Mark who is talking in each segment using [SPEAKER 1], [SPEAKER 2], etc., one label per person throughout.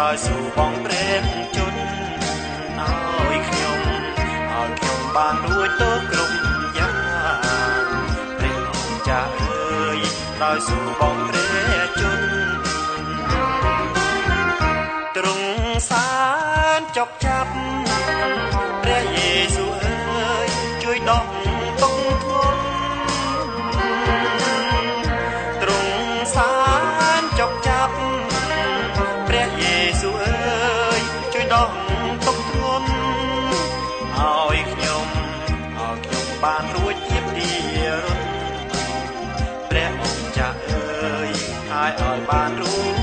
[SPEAKER 1] ដោយសួរបងព្រះជន្មឲ្យខ្ញុំឲ្យខ្ញុំបានរួចទៅគ្រប់យ៉ាងព្រះអង្គចាស់អើយដោយសួរបងព្រះជន្មទ្រង់សានចប់ចា បានរួចធៀបទីរត់ព្រះអង្គចាស់អើយហើយឲ្យបានរួច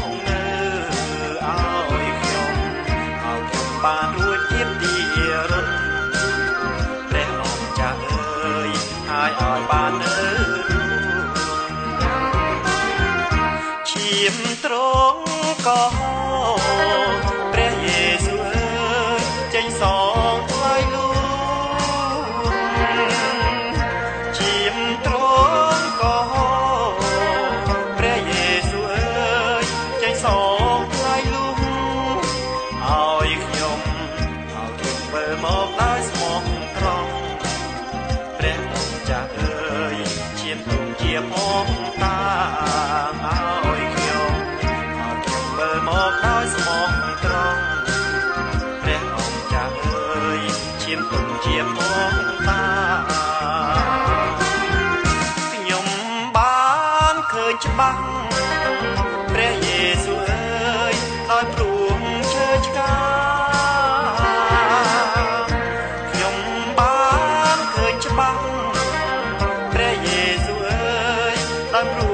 [SPEAKER 1] ច្បាស់ព្រះយេស៊ូវអើយដោយព្រមឈើឆ្កាខ្ញុំបានឃើញច្បាស់ព្រះយេស៊ូវអើយដោយព្រម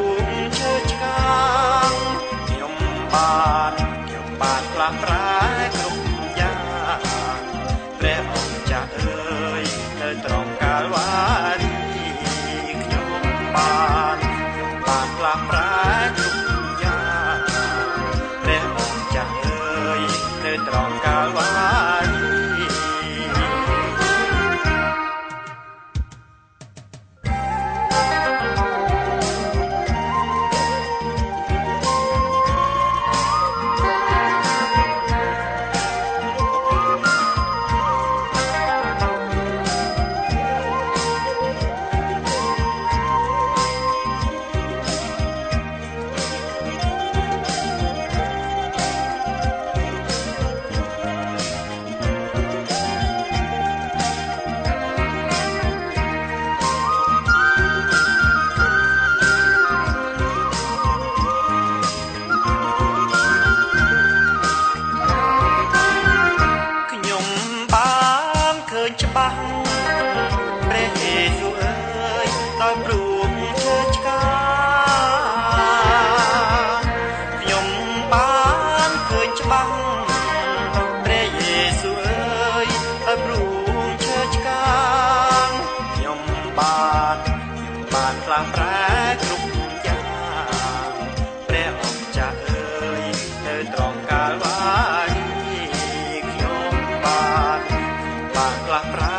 [SPEAKER 1] านพลางแปรทุกอย่างแม่ออกจากเอ่ยเธอตรองการวานอีกยมบานบานกลับร